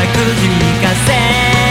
くじかせ